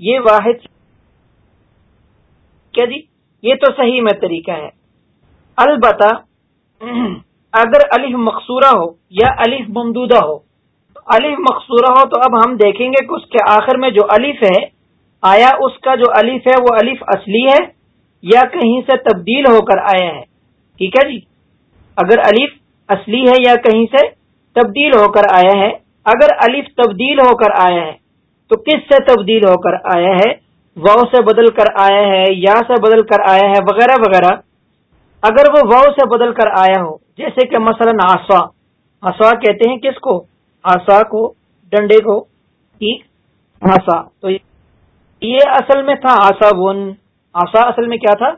یہ واحد کیا جی؟ یہ تو صحیح میں طریقہ ہے۔ البتہ اگر الف مقصورہ ہو یا الف ممدودہ ہو، الف مقصورہ ہو تو اب ہم دیکھیں گے کہ اس کے آخر میں جو الف ہے، آیا اس کا جو الف ہے وہ الف اصلی ہے یا کہیں سے تبدیل ہو کر آیا ہے؟ ٹھیک ہے جی؟ اگر الف اصلی ہے یا کہیں سے تبدیل ہو کر آیا ہے، اگر الف تبدیل ہو کر آیا ہے تو کس سے تبدیل ہو کر آیا ہے؟ و سے بدل کر آیا ہے یا سے بدل کر آیا ہے وغیرہ وغیرہ۔ اگر وہ و سے بدل کر آیا ہو جیسے کہ مثلا آسا۔ آسا کہتے ہیں کس کو؟ آسا کو ڈنڈے کو۔ ٹھیک؟ آسا۔ تو یہ اصل میں تھا آسا ون۔ آسا اصل میں کیا تھا؟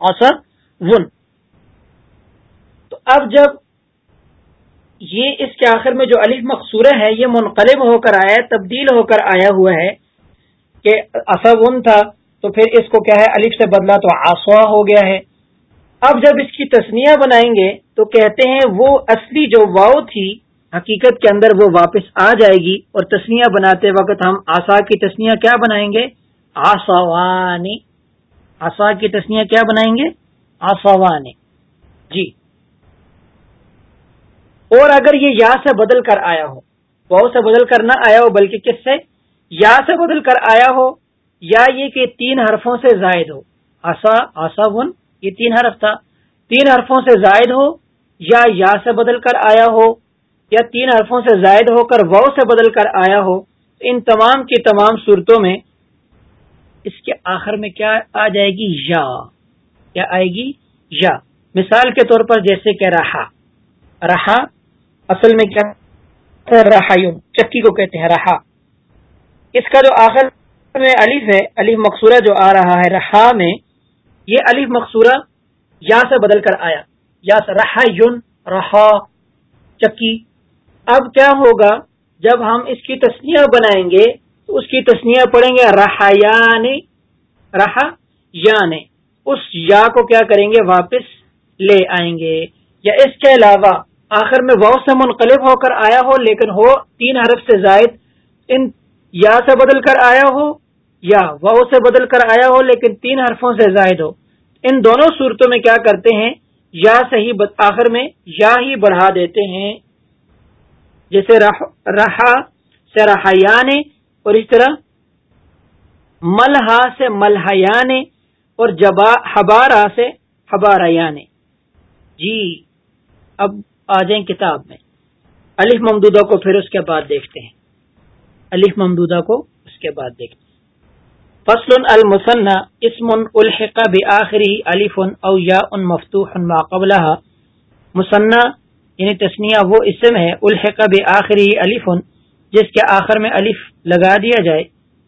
آسا ون۔ تو اب جب یہ اس کے آخر میں جو علی مقصورہ ہے، یہ منقلب ہو کر آیا ہے تبدیل ہو کر آیا ہوا ہے کہ اصون تھا، تو پھر اس کو کیا ہے؟ الف سے بدلا تو آسوا ہو گیا ہے۔ اب جب اس کی تسنیا بنائیں گے، تو کہتے ہیں وہ اصلی جو واؤ تھی، حقیقت کے اندر وہ واپس آ جائے گی۔ اور تسنیا بناتے وقت ہم آسا کی تسنیا کیا بنائیں گے؟ آسوانی آسا کی تسنیا کیا بنائیں گے؟ آسوانی جی۔ اور اگر یہ یا سے بدل کر آیا ہو واؤ سے بدل کر نہ آیا ہو، بلکہ کس سے؟ یا سے بدل کر آیا ہو، یا یہ کہ تین حرفوں سے زائد ہو۔ آسا آسا ون یہ تین حرف تھا۔ تین حرفوں سے زائد ہو، یا یا سے بدل کر آیا ہو، یا تین حرفوں سے زائد ہو کر واؤ سے بدل کر آیا ہو۔ ان تمام کی تمام صورتوں میں اس کے آخر میں کیا آ جائے گی؟ یا۔ کیا آئے گی؟ یا۔ مثال کے طور پر جیسے کہ رہا۔ رہا اصل میں کیا رہا چکی کو کہتے ہیں، رہا۔ اس کا جو آخر میں الف ہے، الف مقصورہ جو آ رہا ہے، رہا میں، یہ الف مقصورہ یا سے بدل کر آیا۔ یا رہا یون رہا، چکی۔ اب کیا ہوگا؟ جب ہم اس کی تسنیا بنائیں گے، تو اس کی تسنیا پڑھیں گے رہا یعنی رہا یعنی اس یا کو کیا کریں گے؟ واپس لے آئیں گے۔ یا اس کے علاوہ آخر میں واؤ سے منقلب ہو کر آیا ہو، لیکن ہو تین حرف سے زائد، ان یا سے بدل کر آیا ہو یا واؤ سے بدل کر آیا ہو، لیکن تین حرفوں سے زائد ہو۔ ان دونوں صورتوں میں کیا کرتے ہیں؟ یا سے ہی آخر میں یا ہی بڑھا دیتے ہیں۔ جیسے رہا سے رحایان اور اس طرح ملحا سے ملحیان اور جبا حبارہ سے حباران جی اب آ جائیں کتاب میں۔ الف ممدودہ کو پھر اس کے بعد دیکھتے ہیں۔ الف ممدودہ کو اس کے بعد دیکھتے ہیں۔ فصل المسنہ اسم الحق بآخری الف او یا ان مفتوح ما قبلها۔ مسنہ یعنی تسنیہ وہ اسم ہے، الحق بآخری الف، جس کے آخر میں الف لگا دیا جائے۔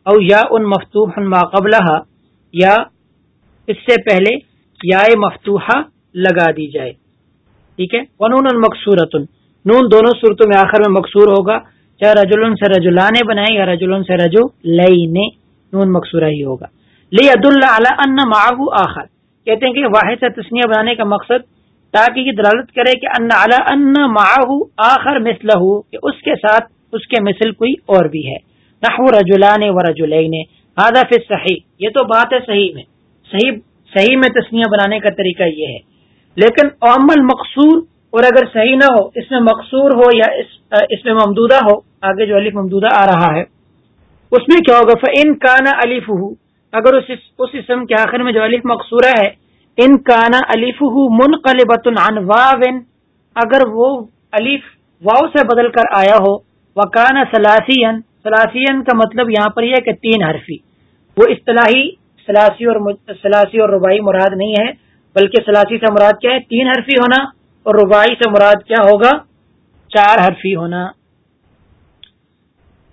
او یا ان مفتوح ما قبلها، یا اس سے پہلے یا مفتوحہ لگا دی جائے۔ ٹھیک ہے؟ ونون المقصورت نون دونوں صورتوں میں آخر میں مقصور ہوگا۔ چاہے رجولن سے رجولانے بنائے یا رجولن سے رجو لئی نے نون مقصورہ ہی ہوگا۔ لی عد اللہ ان معاہ آخر۔ کہتے ہیں کہ واحد سے تسنیہ بنانے کا مقصد تاکہ یہ دلالت کرے کہ ان اعلی ان معاہ آخر مثلہ کہ اس کے ساتھ اس کے مثل کوئی اور بھی ہے۔ نحو رجولان و رجولین ہذا فی صحیح یہ تو بات ہے صحیح میں۔ صحیح صحیح میں تسنیہ بنانے کا طریقہ یہ ہے۔ لیکن عمل مقصور، اور اگر صحیح نہ ہو، اس میں مقصور ہو یا اس میں ممدودہ ہو، آگے جو علیف ممدودہ آ رہا ہے، اس میں کیا ہوگا؟ ان کانا علیف ہو اگر اس اس اسم کے آخر میں جو علیف مقصورہ ہے ان کانا علیف ہو منقلبۃ واون اگر وہ علیف واؤ سے بدل کر آیا ہو وہ کانا سلاسین سلاسین کا مطلب یہاں پر یہ کہ تین حرفی، وہ اصطلاحی سلاسی اور سلاسی اور ربائی مراد نہیں ہے بلکہ سلاسی سے مراد کیا ہے؟ تین حرفی ہونا اور ربائی سے مراد کیا ہوگا؟ چار حرفی ہونا۔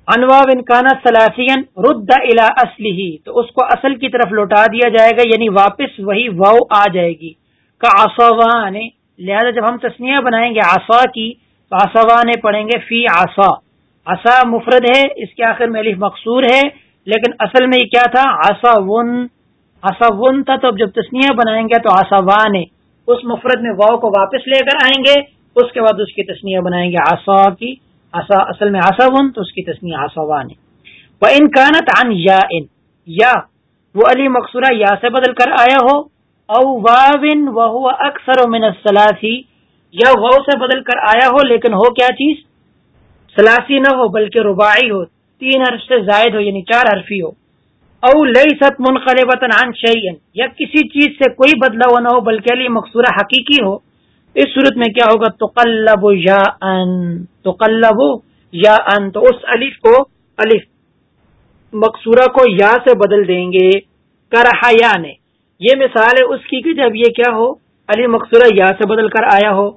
انوا انکانا سلاسین رد الا اصلی ہی تو اس کو اصل کی طرف لوٹا دیا جائے گا یعنی واپس وہی واؤ آ جائے گی۔ کا آسوان لہذا جب ہم تسنیا بنائیں گے آسا کی، تو آسوان پڑھیں گے فی آسا آسا مفرد ہے، اس کے آخر میں الف مقصور ہے، لیکن اصل میں یہ کیا تھا؟ آسا ون آساون تھا تو اب جب تسنیا بنائیں گے تو آساوان اس مفرد میں واؤ کو واپس لے کر آئیں گے۔ اس کے بعد اس کی تسنیا بنائیں گے آسا کی۔ آسا اصل میں آساون تو اس کی تسنیا آساوان ہے۔ وہ ان کانت ان یا ان یا وہ علی مقصورہ یا سے بدل کر آیا ہو۔ او واون وہ اکثر و من سلاسی یا وہ سے بدل کر آیا ہو لیکن ہو کیا چیز؟ سلاسی نہ ہو بلکہ رباعی ہو۔ تین حرف سے زائد ہو یعنی چار حرفی ہو۔ او لئی ست منقلب عن شعین یا کسی چیز سے کوئی بدلا نہ ہو، بلکہ علی مقصورہ حقیقی ہو۔ اس صورت میں کیا ہوگا؟ تو قلب یا ان تو قلب یا ان تو اس الف کو، الف مقصورہ کو یا سے بدل دیں گے۔ کرہا یا نے یہ مثال ہے اس کی کہ جب یہ کیا ہو، علی مقصورہ یا سے بدل کر آیا ہو۔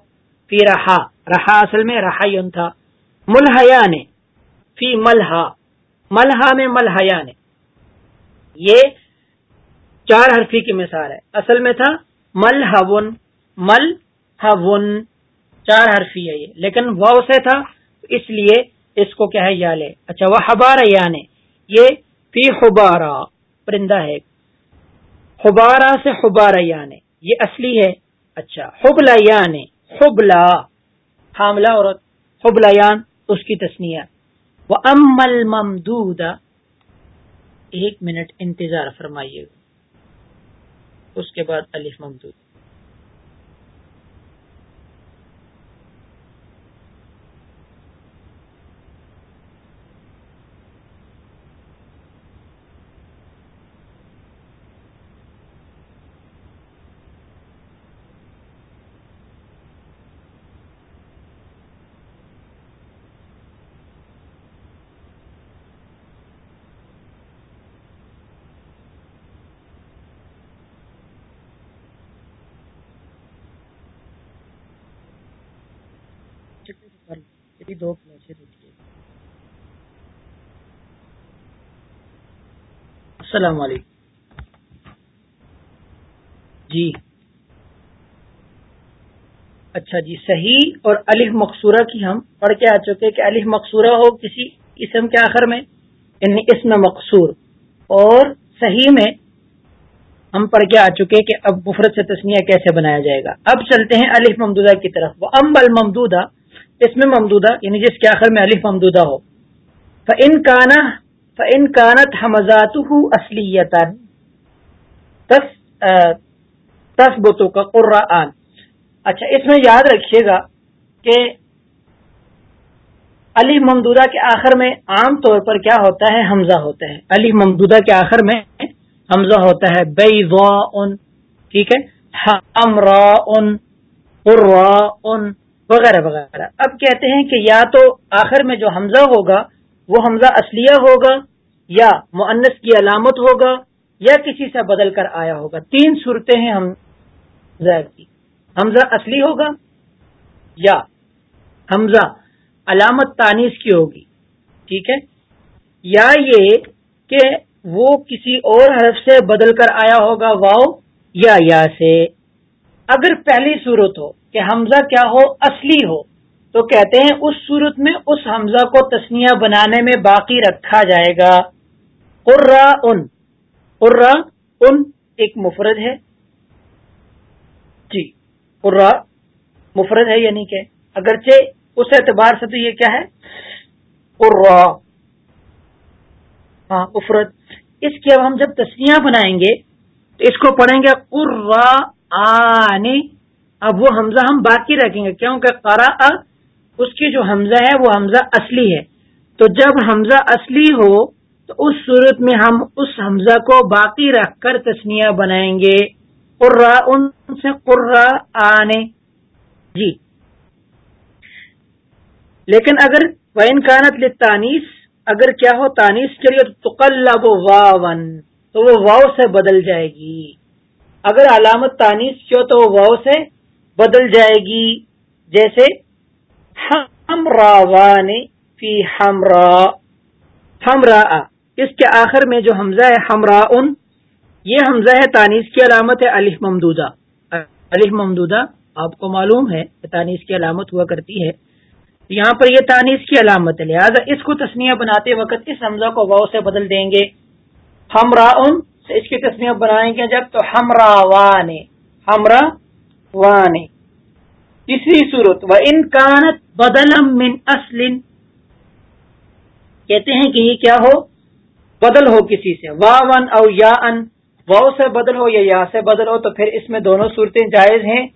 فی رہا رہا اصل میں رہا یون تھا۔ ملحیا نے فی ملحا ملحا میں ملحیا نے یہ چار حرفی کی مثال ہے۔ اصل میں تھا مل ہون مل ہون، چار حرفی ہے یہ۔ لیکن وہ سے تھا، اس لیے اس کو کیا ہے یا لے۔ اچھا وہ حبار یا یعنی نے یہ فی حبارہ پرندہ ہے۔ حبارہ سے حبارہ یعنی یہ اصلی ہے۔ اچھا حبلا یعنی حبلا، حاملہ عورت حبلا یان اس کی تسنیہ۔ وہ امل ممدود ایک منٹ انتظار فرمائیے۔ اس کے بعد الف ممدود۔ دو السلام علیکم۔ جی۔ اچھا جی صحیح اور الف مقصورہ کی ہم پڑھ کے آ چکے کہ الف مقصورہ ہو کسی اسم کے آخر میں یعنی اسم مقصور۔ اور صحیح میں ہم پڑھ کے آ چکے کہ اب مفرت سے تسمیہ کیسے بنایا جائے گا۔ اب چلتے ہیں الف ممدودہ کی طرف۔ وہ ام الممدودہ اس میں ممدودہ یعنی جس کے آخر میں الف ممدودہ ہو۔ فن کانا فن کانت حمزات اصلیت تس بتوں کا قرآن۔ اچھا اس میں یاد رکھیے گا کہ علی ممدودہ کے آخر میں عام طور پر کیا ہوتا ہے؟ حمزہ ہوتا ہے۔ علی ممدودہ کے آخر میں حمزہ ہوتا ہے۔ بے ان ٹھیک ہے۔ ہم ان ان وغیرہ وغیرہ۔ اب کہتے ہیں کہ یا تو آخر میں جو حمزہ ہوگا، وہ حمزہ اصلیہ ہوگا یا معنس کی علامت ہوگا یا کسی سے بدل کر آیا ہوگا۔ تین صورتیں ہیں حمزہ کی۔ حمزہ اصلی ہوگا یا حمزہ علامت تانیس کی ہوگی۔ ٹھیک ہے؟ یا یہ کہ وہ کسی اور حرف سے بدل کر آیا ہوگا واؤ یا یا سے۔ اگر پہلی صورت ہو کہ حمزہ کیا ہو، اصلی ہو، تو کہتے ہیں اس صورت میں اس حمزہ کو تسنیہ بنانے میں باقی رکھا جائے گا۔ قرا ان۔ قرا ان ایک مفرد ہے۔ جی قرا مفرد ہے یعنی کہ اگرچہ اس اعتبار سے تو یہ کیا ہے؟ قرا ہاں مفرد۔ اس کی اب ہم جب تسنیہ بنائیں گے تو اس کو پڑھیں گے قرا آنے۔ اب وہ حمزہ ہم باقی رکھیں گے۔ کیونکہ قرا اس کی جو حمزہ ہے وہ حمزہ اصلی ہے۔ تو جب حمزہ اصلی ہو تو اس صورت میں ہم اس حمزہ کو باقی رکھ کر تسنیہ بنائیں گے۔ قرا ان سے قرا آنے جی۔ لیکن اگر وین کانت لانیس اگر کیا ہو تانیس کے لیے تو قلب واون تو وہ واؤ سے بدل جائے گی۔ اگر علامت تانیس کی ہو تو وہ واؤ سے بدل جائے گی۔ جیسے ہم فی ہمرا ہمرا اس کے آخر میں جو حمزہ ہے ہمرا ان یہ حمزہ ہے تانیس کی علامت ہے الف ممدودہ۔ الف ممدودہ آپ کو معلوم ہے کہ تانیس کی علامت ہوا کرتی ہے۔ یہاں پر یہ تانیس کی علامت ہے۔ لہٰذا اس کو تسمیہ بناتے وقت اس حمزہ کو واؤ سے بدل دیں گے۔ ہمرا ان اس کی تسمیہ بنائیں گے جب تو ہمرا وانے ہمرا وانی تیسری صورت و انکانت بدلم من اصل، کہتے ہیں کہ یہ کیا ہو؟ بدل ہو کسی سے۔ وا ون او یا ان واؤ سے بدل ہو یا یا سے بدل ہو، تو پھر اس میں دونوں صورتیں جائز ہیں۔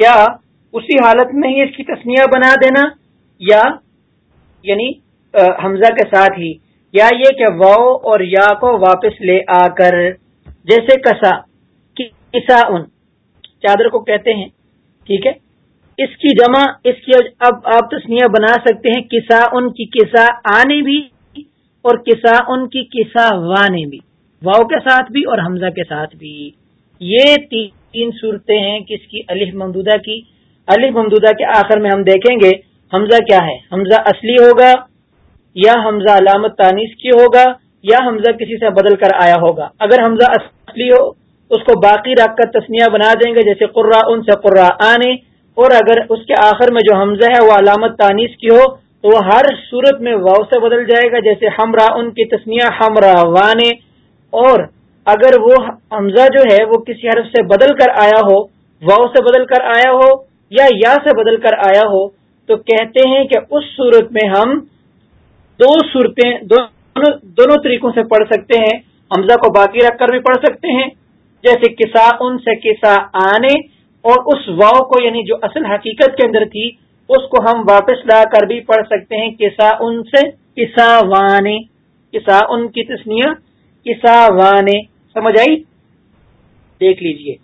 کیا اسی حالت میں ہی اس کی تسمیہ بنا دینا؟ یا یعنی حمزہ کے ساتھ ہی۔ یا یہ کہ واؤ اور یا کو واپس لے آ کر، جیسے کسا کسا ان۔ چادر کو کہتے ہیں، ٹھیک ہے؟ اس کی جمع، اس کی اب آپ تسمیہ بنا سکتے ہیں، کسا ان کی کسا آنے بھی اور کسا ان کی کسا وانے بھی۔ واؤ کے ساتھ بھی اور حمزہ کے ساتھ بھی۔ یہ تین صورتیں ہیں کس کی؟ علی ممدودہ کی۔ علی ممدودہ کے آخر میں ہم دیکھیں گے، حمزہ کیا ہے؟ حمزہ اصلی ہوگا یا حمزہ علامت تانیس کی ہوگا یا حمزہ کسی سے بدل کر آیا ہوگا۔ اگر حمزہ اصلی ہو، اس کو باقی رکھ کر تسمیہ بنا دیں گے، جیسے قرا ان سے قرا آنے اور اگر اس کے آخر میں جو حمزہ ہے وہ علامت تانیس کی ہو، تو وہ ہر صورت میں واؤ سے بدل جائے گا، جیسے ہمرا ان کی تسمیہ ہمرا وانے اور اگر وہ حمزہ جو ہے وہ کسی حرف سے بدل کر آیا ہو واؤ سے بدل کر آیا ہو یا یا سے بدل کر آیا ہو، تو کہتے ہیں کہ اس صورت میں ہم دو صورتیں، دونوں دونوں طریقوں سے پڑھ سکتے ہیں۔ حمزہ کو باقی رکھ کر بھی پڑھ سکتے ہیں۔ جیسے کسا ان سے کسا آنے اور اس واؤ کو یعنی جو اصل حقیقت کے اندر تھی، اس کو ہم واپس لا کر بھی پڑھ سکتے ہیں۔ کسا ان سے کسا وانے۔ کسا ان کی تسنیا کسا وانے۔ سمجھ آئی؟ دیکھ لیجیے۔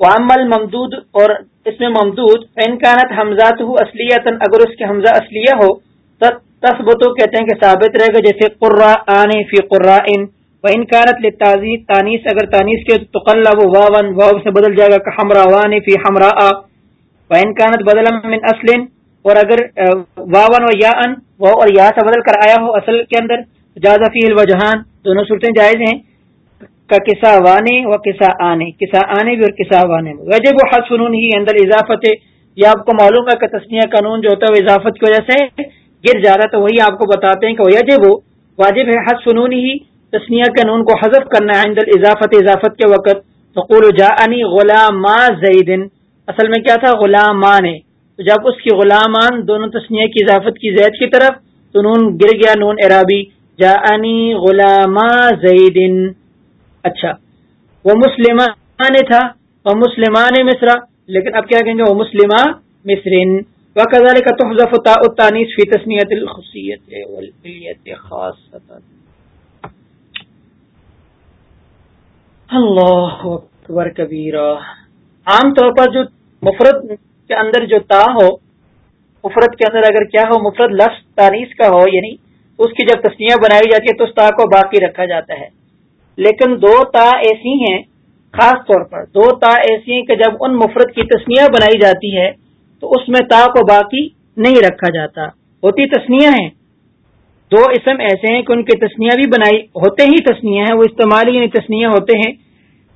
وامل ممدود اور اس میں ممدود انکانت حمزات ہو اصلیت اگر اس کے حمزہ اصلیہ ہو تصبتو کہتے ہیں کہ ثابت رہے گا جیسے قرا آنے فی قرا ان وہ انکانت لتازی تانیس اگر تانیس کے تو قلّہ واون، واو سے بدل جائے گا کہ ہمرا وان فی ہمرا و انکانت بدل من اسلن اور اگر واون و یا ان وہ اور یا سے بدل کر آیا ہو اصل کے اندر جازا فی الوجہان، دونوں صورتیں جائز ہیں، کا کسا وانے و کسا آنے کسا آنے بھی اور کسا وانے بھی۔ وجہ وہ حد فنون ہی اندر اضافت یہ آپ کو معلوم ہے کہ تسنیہ قانون جو ہوتا ہے وہ اضافت کی وجہ سے گر جا رہا تو وہی آپ کو بتاتے ہیں کہ وہ یجب واجب ہے، حد فنون ہی، تسنیہ قانون کو حذف کرنا ہے، عند اضافت اضافت کے وقت۔ فقول جاءنی غلام زیدن۔ اصل میں کیا تھا؟ غلامان تو جب اس کی غلامان دونوں تسنیہ کی اضافت کی زید کی طرف، تو نون گر گیا، نون عرابی۔ جاءنی غلام زیدن۔ اچھا۔ وہ مسلمان تھا، وہ مسلمان مصرا لیکن اب کیا کہیں گے؟ وہ مسلمہ مصرن۔ وکذلك تحذف تاء التانيث في تسميه الخصيه والبليه خاصه اللہ اکبر کبیرہ. عام طور پر جو مفرد کے اندر جو تا ہو، مفرد کے اندر اگر کیا ہو، مفرد لفظ تانیس کا ہو یعنی اس کی جب تصنیہ بنائی جاتی ہے تو اس تا کو باقی رکھا جاتا ہے۔ لیکن دو تا ایسی ہیں، خاص طور پر دو تا ایسی ہیں کہ جب ان مفرد کی تصنیہ بنائی جاتی ہے تو اس میں تا کو باقی نہیں رکھا جاتا۔ ہوتی تسنیاں ہیں۔ دو اسم ایسے ہیں کہ ان کی تسنیاں بھی بنائی، ہوتے ہی تسنیاں ہیں، وہ استعمالی یعنی تسنیاں ہوتے ہیں۔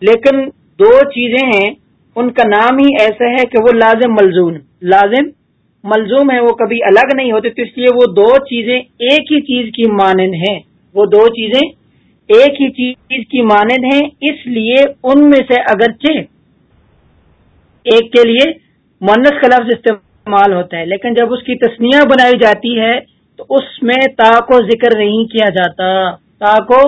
لیکن دو چیزیں ہیں، ان کا نام ہی ایسا ہے کہ وہ لازم ملزوم لازم ملزوم ہے وہ کبھی الگ نہیں ہوتے۔ تو اس لیے وہ دو چیزیں ایک ہی چیز کی مانند ہیں۔ وہ دو چیزیں ایک ہی چیز کی مانند ہیں۔ اس لیے ان میں سے اگرچہ ایک کے لیے مونس کا لفظ استعمال ہوتا ہے، لیکن جب اس کی تصنیہ بنائی جاتی ہے تو اس میں تا کو ذکر نہیں کیا جاتا، تا کو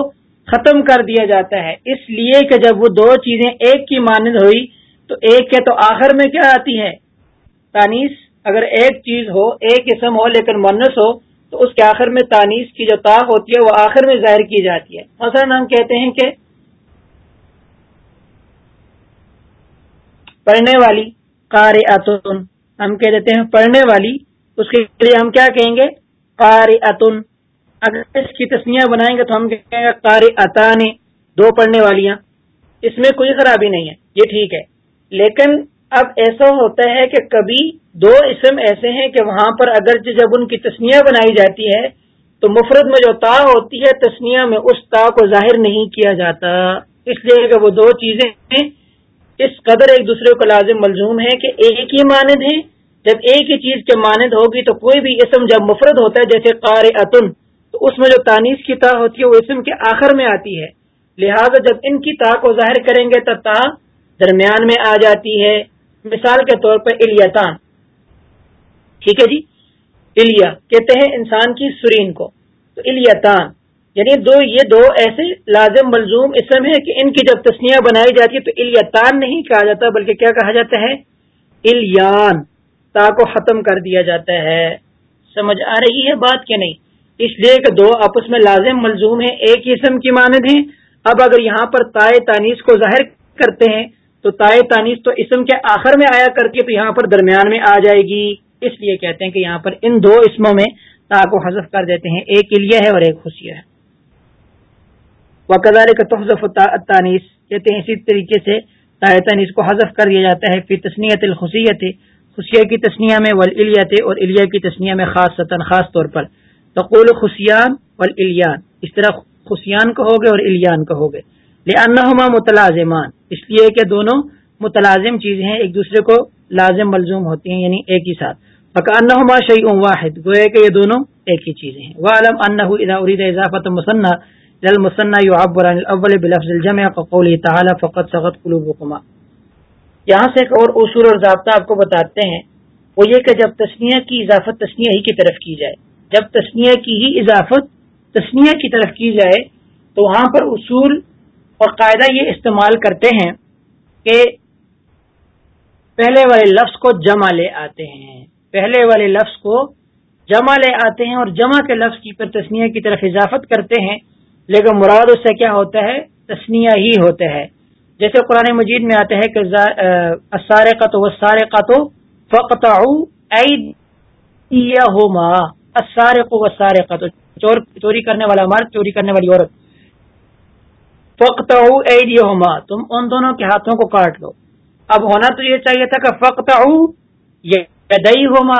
ختم کر دیا جاتا ہے۔ اس لیے کہ جب وہ دو چیزیں ایک کی مانند ہوئی تو ایک کے تو آخر میں کیا آتی ہے؟ تانیس اگر ایک چیز ہو، ایک قسم ہو لیکن منس ہو تو اس کے آخر میں تانیس کی جو تا ہوتی ہے، وہ آخر میں ظاہر کی جاتی ہے۔ مثلا ہم کہتے ہیں کہ پڑھنے والی قار اتن ہم کہہ دیتے ہیں پڑھنے والی، اس کے لیے ہم کیا کہیں گے؟ قار اتن اگر اس کی تصنیہ بنائیں گے تو ہم کہیں گے قار اتان دو پڑھنے والیاں۔ اس میں کوئی خرابی نہیں ہے، یہ ٹھیک ہے۔ لیکن اب ایسا ہوتا ہے کہ کبھی دو اسم ایسے ہیں کہ وہاں پر اگر جب ان کی تصنیہ بنائی جاتی ہے تو مفرد میں جو تا ہوتی ہے تصنیہ میں اس تا کو ظاہر نہیں کیا جاتا۔ اس لیے کہ وہ دو چیزیں اس قدر ایک دوسرے کو لازم ملزوم ہے کہ ایک ہی مانند ہے۔ جب ایک ہی چیز کے مانند ہوگی تو کوئی بھی اسم جب مفرد ہوتا ہے، جیسے قار اتن تو اس میں جو تانیس کی تا ہوتی ہے، وہ اسم کے آخر میں آتی ہے۔ لہذا جب ان کی تا کو ظاہر کریں گے تو تا درمیان میں آ جاتی ہے۔ مثال کے طور پر الیتان۔ ٹھیک ہے جی؟ الیا کہتے ہیں انسان کی سرین کو۔ تو الیتان یعنی دو، یہ دو ایسے لازم ملزوم اسم ہے کہ ان کی جب تسنیاں بنائی جاتی ہے تو الیتان نہیں کہا جاتا، بلکہ کیا کہا جاتا ہے؟ الیان، تا کو ختم کر دیا جاتا ہے۔ سمجھ آ رہی ہے بات کہ نہیں؟ اس لیے کہ دو آپس میں لازم ملزوم ہیں، ایک اسم کی مانند ہیں۔ اب اگر یہاں پر تائے تانیس کو ظاہر کرتے ہیں، تو تائے تانیس تو اسم کے آخر میں آیا کر کے تو یہاں پر درمیان میں آ جائے گی۔ اس لیے کہتے ہیں کہ یہاں پر ان دو اسموں میں تا کو حذف کر دیتے ہیں، ایک الیا ہے اور ایک خوشیا ہے۔ وقدار کا تحزف تانیس کہتے ہیں اسی طریقے سے تانیس کو حذف کر دیا جاتا ہے پھر تسنیت الخصیت خوشیا کی تسنیا میں ولیت اور الیا کی تسنیا میں خاص سطن خاص طور پر۔ تقول خسیان ولیان اس طرح خسیان کہو گے اور الیان کہو گے۔ لما متلازمان، اس لیے کہ دونوں متلازم چیزیں ہیں، ایک دوسرے کو لازم ملزوم ہوتی ہیں یعنی ایک ہی ساتھ۔ فکانما شعی واحد گوئے کہ یہ دونوں ایک ہی چیزیں ہیں۔ وہ علم ان اذا ارید اضافت مصنع المصنع يعبر عن الاول بلفظ الجمع كقوله تعالى فقط سقط قلوبكما۔ یہاں سے ایک اور اصول اور ضابطہ آپ کو بتاتے ہیں۔ وہ یہ کہ جب تسنیہ کی اضافت تسنیہ ہی کی طرف کی جائے، جب تسنیہ کی ہی اضافت تسنیہ کی طرف کی جائے، تو وہاں پر اصول اور قاعدہ یہ استعمال کرتے ہیں کہ پہلے والے لفظ کو جمع لے آتے ہیں۔ پہلے والے لفظ کو جمع لے آتے ہیں اور جمع کے لفظ کی پر تسنیہ کی طرف اضافت کرتے ہیں۔ لیکن مراد اس سے کیا ہوتا ہے؟ تسنیہ ہی ہوتا ہے۔ جیسے قرآن مجید میں آتے ہیں کہ سارے کا تو وہ سارے کا تو فقت ہوما سارے کو وہ سارے کا تو چوری کرنے والا مرد، چوری کرنے والی عورت۔ فخت ہوما تم ان دونوں کے ہاتھوں کو کاٹ لو۔ اب ہونا تو یہ چاہیے تھا کہ فخت یدئی ہوما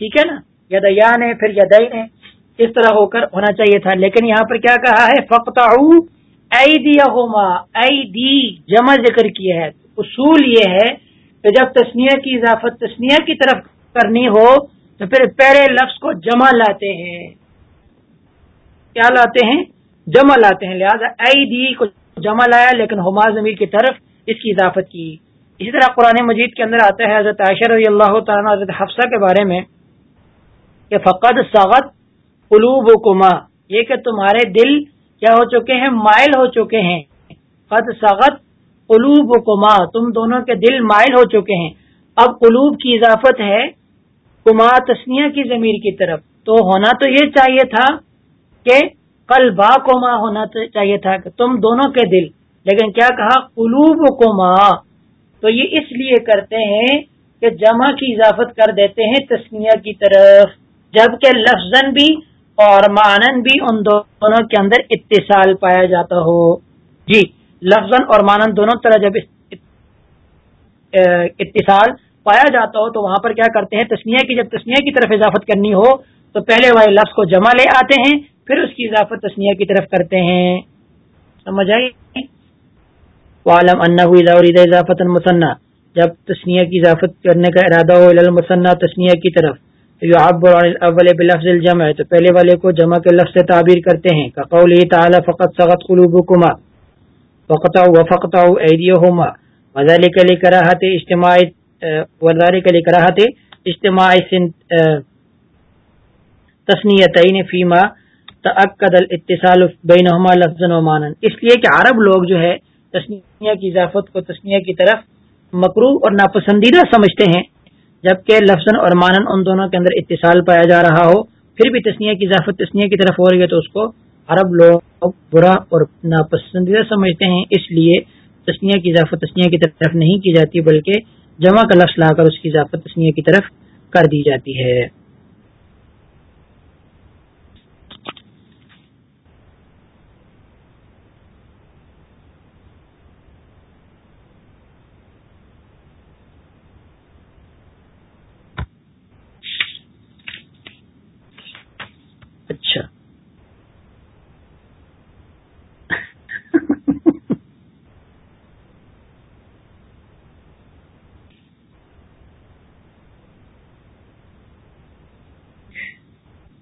ٹھیک ہے نا؟ یدیا نے پھر یدئی نے اس طرح ہو کر ہونا چاہیے تھا۔ لیکن یہاں پر کیا کہا ہے؟ فخت اے دیا ہوما دی جمع ذکر کیا ہے۔ اصول یہ ہے کہ جب تسنیہ کی اضافت تسنیہ کی طرف کرنی ہو تو پھر پہلے لفظ کو جمع لاتے ہیں۔ کیا لاتے ہیں؟ جمع لاتے ہیں۔ لہٰذا ائی دی کو جمع لایا، لیکن ہما ضمیر کی طرف اس کی اضافت کی۔ اسی طرح قرآن مجید کے اندر آتا ہے حضرت عائشہ رضی اللہ تعالیٰ حضرت حفصہ کے بارے میں کہ فقد سغت قلوب کما یہ کہ تمہارے دل کیا ہو چکے ہیں؟ مائل ہو چکے ہیں۔ قد سغت قلوب کما تم دونوں کے دل مائل ہو چکے ہیں۔ اب قلوب کی اضافت ہے کما تسنیا کی ضمیر کی طرف۔ تو ہونا تو یہ چاہیے تھا کہ کل با کوما ہونا چاہیے تھا کہ تم دونوں کے دل۔ لیکن کیا کہا؟ قلوب کوما تو یہ اس لیے کرتے ہیں کہ جمع کی اضافت کر دیتے ہیں تسنیا کی طرف۔ جبکہ لفظ بھی اور مانن بھی ان دونوں کے اندر اتصال پایا جاتا ہو۔ جی لفظ اور مانن دونوں طرح جب اتصال پایا جاتا ہو تو وہاں پر کیا کرتے ہیں؟ تسنیا کی، جب تسنیا کی طرف اضافت کرنی ہو تو پہلے والے لفظ کو جمع لے آتے ہیں، پھر اس کی اضافت تسنیا کی طرف کرتے ہیں۔ سمجھ آئی؟ عالم اضافت المسنہ جب تسنیا کی اضافت کرنے کا ارادہ ہو المسنہ تسنیا کی طرف۔ اول بلفظ الجمع، تو پہلے والے کو جمع کے لفظ سے تعبیر کرتے ہیں قول تعالی فقط سغت قلوبکما، فقطع وفقطع ایدیہما، وذلك لکراہت اجتماعی وذلك لکراہت اجتماعی تسنیتین فیما تأکد الاتصال بینہما لفظا و مانن اس لیے کہ عرب لوگ جو ہے، تسنیہ کی اضافت کو تسنیہ کی طرف مکرو اور ناپسندیدہ سمجھتے ہیں۔ جبکہ لفظ اور مانن ان دونوں کے اندر اتصال پایا جا رہا ہو، پھر بھی تسنیہ کی اضافت تسنیہ کی طرف ہو رہی ہے تو اس کو عرب لوگ برا اور ناپسندیدہ سمجھتے ہیں، اس لیے تسنیہ کی اضافت تسنیہ کی طرف نہیں کی جاتی، بلکہ جمع کا لفظ لا کر اس کی اضافت تسنیہ کی طرف کر دی جاتی ہے۔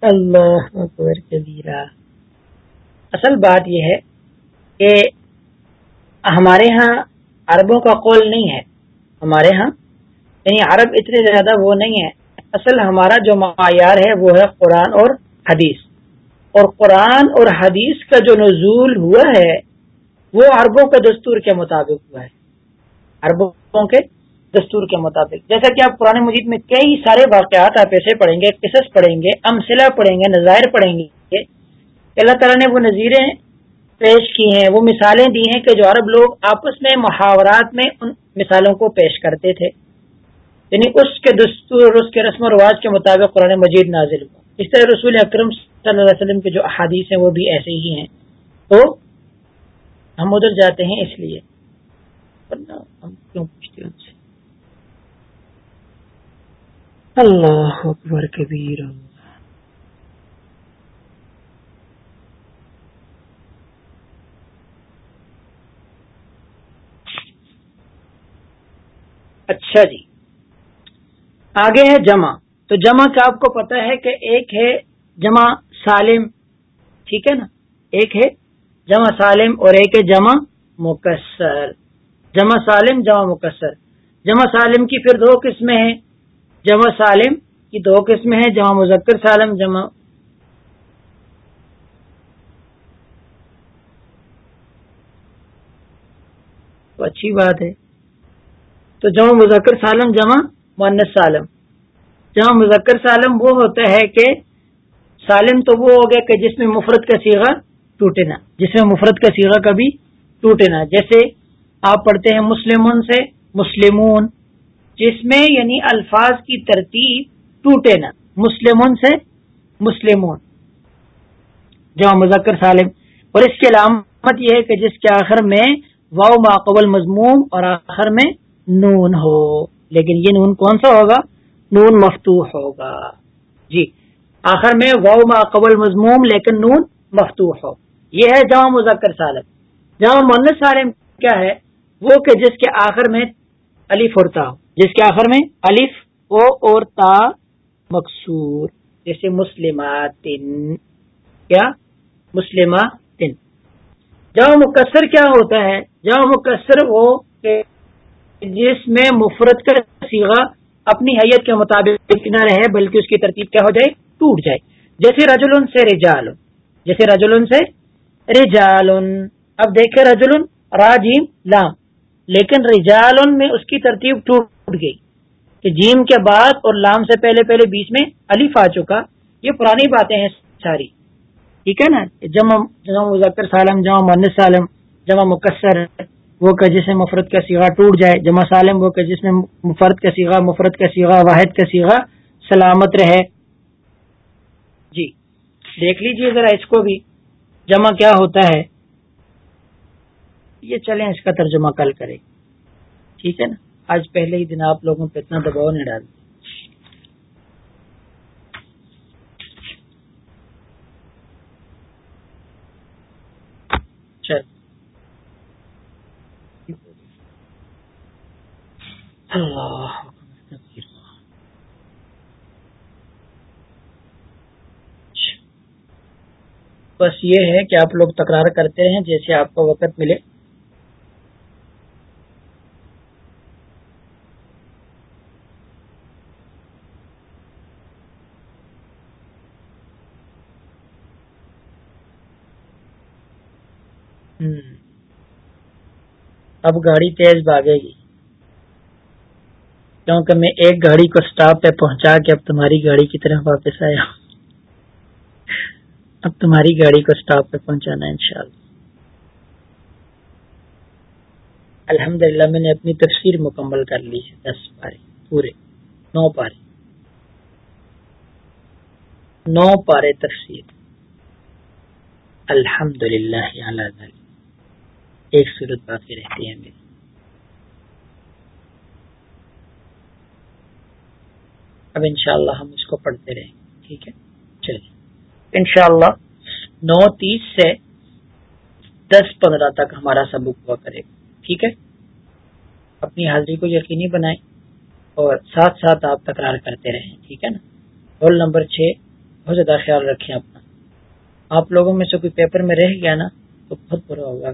اللہ اکبر کبیرہ۔ اصل بات یہ ہے کہ ہمارے ہاں عربوں کا قول نہیں ہے۔ ہمارے ہاں یعنی عرب اتنے زیادہ وہ نہیں ہے اصل ہمارا جو معیار ہے وہ ہے قرآن اور حدیث۔ اور قرآن اور حدیث کا جو نزول ہوا ہے، وہ عربوں کے دستور کے مطابق ہوا ہے۔ عربوں کے دستور کے مطابق۔ جیسا کہ آپ قرآن مجید میں کئی سارے واقعات آپ ایسے پڑھیں گے، قصص پڑھیں گے امسلا پڑھیں گے، نظائر پڑھیں گے۔ اللہ تعالیٰ نے وہ نظیریں پیش کی ہیں، وہ مثالیں دی ہیں کہ جو عرب لوگ آپس میں محاورات میں ان مثالوں کو پیش کرتے تھے۔ یعنی اس کے دستور اور اس کے رسم و رواج کے مطابق قرآن مجید نازل ہوا۔ اس طرح رسول اکرم صلی اللہ علیہ وسلم کے جو احادیث ہیں وہ بھی ایسے ہی ہیں۔ تو ہم ادھر جاتے ہیں اس لیے۔ ہم کیوں پوچھتے ہیں؟ اللہ اکبر کبیر اچھا جی۔ آگے ہے جمع۔ تو جمع کا آپ کو پتا ہے کہ ایک ہے جمع سالم۔ ٹھیک ہے نا؟ ایک ہے جمع سالم اور ایک ہے جمع مکسر۔ جمع سالم، جمع مکسر۔ جمع سالم کی پھر دو قسمیں ہیں۔ جمع سالم کی دو قسمیں ہیں، جمع مذکر سالم، جمع تو اچھی بات ہے۔ تو جمع مذکر سالم، جمع مونس سالم۔ جمع مذکر سالم وہ ہوتا ہے کہ سالم تو وہ ہو گیا کہ جس میں مفرت کا سیگا ٹوٹے نا جس میں مفرت کا سیگا کبھی ٹوٹے نا جیسے آپ پڑھتے ہیں مسلمون سے، مسلمون۔ جس میں یعنی الفاظ کی ترتیب ٹوٹے نا مسلمون سے مسلمون۔ جمع مذکر سالم۔ اور اس کی علامت یہ ہے کہ جس کے آخر میں واؤ ماقبل مضموم اور آخر میں نون ہو۔ لیکن یہ نون کون سا ہوگا؟ نون مفتوح ہوگا۔ جی۔ آخر میں واؤ ما قبل مضموم لیکن نون مفتوح ہو۔ یہ ہے جامع مذکر سالم۔ جامع مونس سالم کیا ہے؟ وہ کہ جس کے آخر میں الف اور تا جس کے آخر میں الف، او اور تا مقصور جیسے مسلمات کیا؟ مسلمات جامع مقصر کیا ہوتا ہے؟ جامع مقصر وہ جس میں مفرت کا سیگا اپنی حیت کے مطابق نہ رہے، بلکہ اس کی ترتیب کیا ہو جائے؟ ٹوٹ جائے۔ جیسے رجل سے رجال، جیسے رجل سے رجال اب دیکھے رجل راجیم لام۔ لیکن رجال میں اس کی ترتیب ٹوٹ گئی۔ کہ جیم کے بعد اور لام سے پہلے پہلے بیچ میں الف آ چکا۔ یہ پرانی باتیں ہیں ساری۔ ٹھیک ہے نا؟ جمع جمع مذکر سالم، جمع من سالم، جمع مکسر، وہ کہ جس میں مفرت کا سیگا ٹوٹ جائے۔ جمع سالم، وہ کہ جس میں مفرت کا سیگا مفرت کا سیگا واحد کا سیگا سلامت رہے۔ جی دیکھ لیجیے ذرا اس کو بھی۔ جمع کیا ہوتا ہے؟ یہ چلیں اس کا ترجمہ کل کرے ٹھیک ہے نا؟ آج پہلے ہی دن آپ لوگوں پہ اتنا دباؤ نہیں ڈال چل۔ اللہ۔ بس یہ ہے کہ آپ لوگ تکرار کرتے ہیں جیسے آپ کو وقت ملے۔ اب گاڑی تیز بھاگے گی۔ کیونکہ میں ایک گاڑی کو سٹاپ پہ پہنچا کے اب تمہاری گاڑی کی طرف واپس آیا اب تمہاری گاڑی کو سٹاپ پہ پہنچانا ہے انشاءاللہ۔ الحمد للہ میں نے اپنی تفسیر مکمل کر لی ہے۔ دس پارے پورے۔ نو پارے نو پارے تفسیر۔ الحمد للہ ایک صورت باقی رہتی ہے میری اب انشاءاللہ ہم اس کو پڑھتے رہیں۔ ٹھیک ہے؟ چلیے۔ انشاءاللہ نو تیس سے دس پندرہ تک ہمارا سبق ہوا کرے گا۔ ٹھیک ہے؟ اپنی حاضری کو یقینی بنائیں اور ساتھ ساتھ آپ تکرار کرتے رہیں۔ ٹھیک ہے نا؟ رول نمبر چھ، بہت زیادہ خیال رکھیں اپنا۔ آپ لوگوں میں سے کوئی پیپر میں رہ گیا نا، تو بہت برا ہوگا۔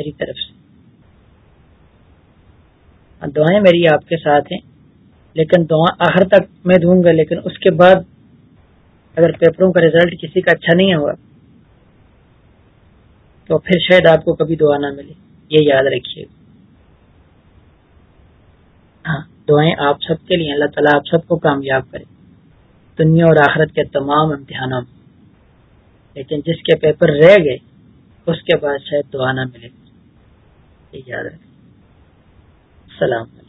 میری طرف سے۔ ہاں، دعائیں میری آپ کے ساتھ ہیں، لیکن دعا آخر تک میں دوں گا، لیکن اس کے بعد اگر پیپروں کا ریزلٹ کسی کا اچھا نہیں ہوا، تو پھر شاید آپ کو کبھی دعا نہ ملے۔ یہ یاد رکھیے۔ ہاں دعائیں آپ سب کے لیے، اللہ تعالیٰ آپ سب کو کامیاب کرے۔ دنیا اور آخرت کے تمام امتحانوں میں لیکن جس کے پیپر رہ گئے، اس کے بعد شاید دعا نہ ملے۔ یہ یاد رکھیں۔ السلام